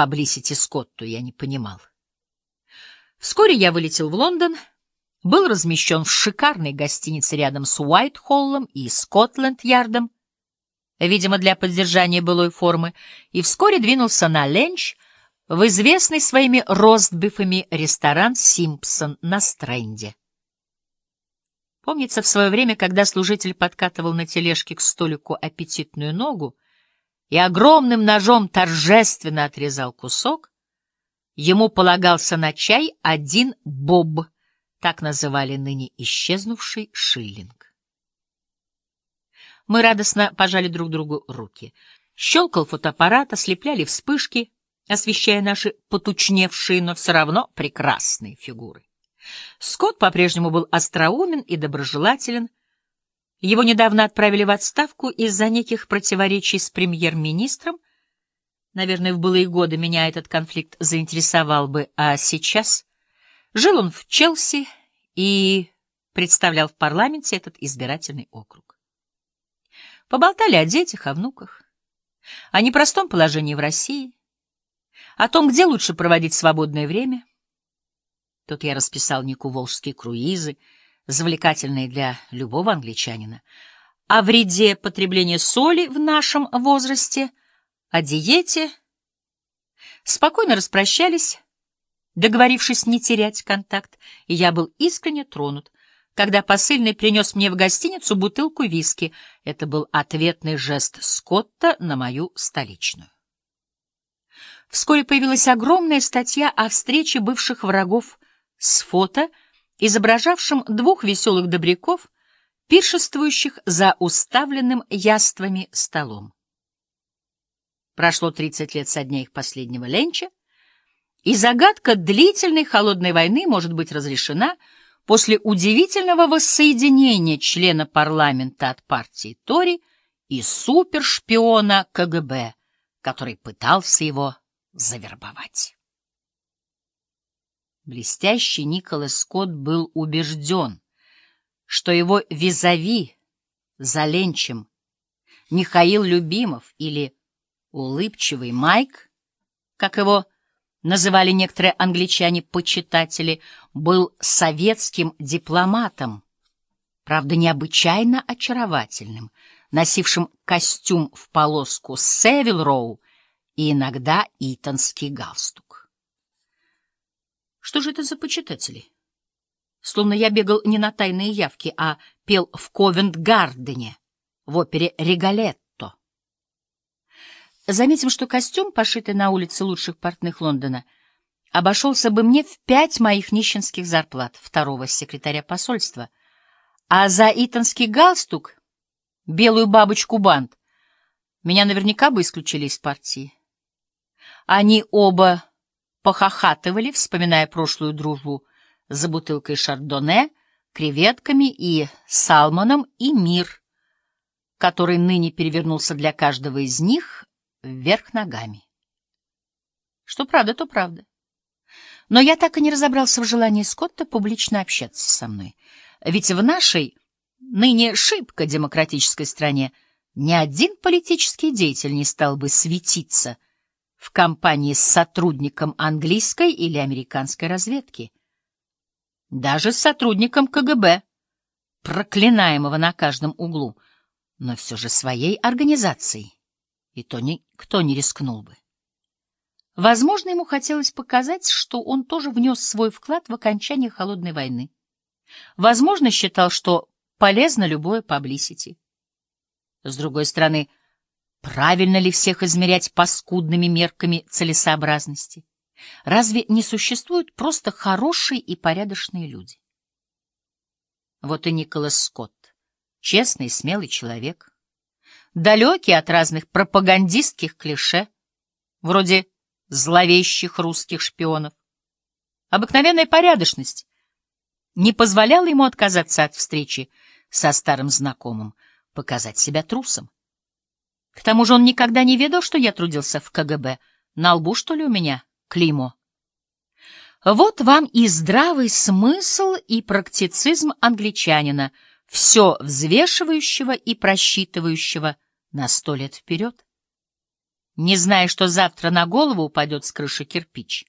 паблисити Скотту, я не понимал. Вскоре я вылетел в Лондон, был размещен в шикарной гостинице рядом с Уайт-Холлом и Скотленд-Ярдом, видимо, для поддержания былой формы, и вскоре двинулся на ленч в известный своими ростбифами ресторан «Симпсон» на Стрэнде. Помнится, в свое время, когда служитель подкатывал на тележке к столику аппетитную ногу и огромным ножом торжественно отрезал кусок, ему полагался на чай один боб, так называли ныне исчезнувший шиллинг. Мы радостно пожали друг другу руки. Щелкал фотоаппарат, ослепляли вспышки, освещая наши потучневшие, но все равно прекрасные фигуры. Скотт по-прежнему был остроумен и доброжелателен. Его недавно отправили в отставку из-за неких противоречий с премьер-министром. Наверное, в былые годы меня этот конфликт заинтересовал бы, а сейчас... Жил он в Челси и представлял в парламенте этот избирательный округ. Поболтали о детях, о внуках, о непростом положении в России, о том, где лучше проводить свободное время — Тут я расписал Нику волжские круизы, завлекательные для любого англичанина, о вреде потребления соли в нашем возрасте, о диете. Спокойно распрощались, договорившись не терять контакт, и я был искренне тронут, когда посыльный принес мне в гостиницу бутылку виски. Это был ответный жест Скотта на мою столичную. Вскоре появилась огромная статья о встрече бывших врагов с фото, изображавшим двух веселых добряков, пиршествующих за уставленным яствами столом. Прошло 30 лет со дня их последнего ленча, и загадка длительной холодной войны может быть разрешена после удивительного воссоединения члена парламента от партии Тори и супершпиона КГБ, который пытался его завербовать. Блестящий Николас Скотт был убежден, что его визави за ленчем Михаил Любимов или улыбчивый Майк, как его называли некоторые англичане-почитатели, был советским дипломатом, правда, необычайно очаровательным, носившим костюм в полоску Севил Роу и иногда итонский галстук. Что же это за почитатели? Словно я бегал не на тайные явки, а пел в Ковент-Гардене, в опере «Регалетто». Заметим, что костюм, пошитый на улице лучших портных Лондона, обошелся бы мне в пять моих нищенских зарплат второго секретаря посольства, а за итонский галстук, белую бабочку-бант, меня наверняка бы исключили из партии. Они оба похохатывали, вспоминая прошлую дружбу за бутылкой шардоне, креветками и салмоном, и мир, который ныне перевернулся для каждого из них вверх ногами. Что правда, то правда. Но я так и не разобрался в желании Скотта публично общаться со мной. Ведь в нашей, ныне шибко демократической стране, ни один политический деятель не стал бы светиться — в компании с сотрудником английской или американской разведки. Даже с сотрудником КГБ, проклинаемого на каждом углу, но все же своей организацией. И то никто не рискнул бы. Возможно, ему хотелось показать, что он тоже внес свой вклад в окончание Холодной войны. Возможно, считал, что полезно любое паблисити. С другой стороны, Правильно ли всех измерять паскудными мерками целесообразности? Разве не существуют просто хорошие и порядочные люди? Вот и Николас Скотт, честный и смелый человек, далекий от разных пропагандистских клише, вроде зловещих русских шпионов. Обыкновенная порядочность не позволяла ему отказаться от встречи со старым знакомым, показать себя трусом. К тому же он никогда не ведал, что я трудился в КГБ. На лбу, что ли, у меня клеймо? Вот вам и здравый смысл, и практицизм англичанина, все взвешивающего и просчитывающего на сто лет вперед. не зная, что завтра на голову упадет с крыши кирпич.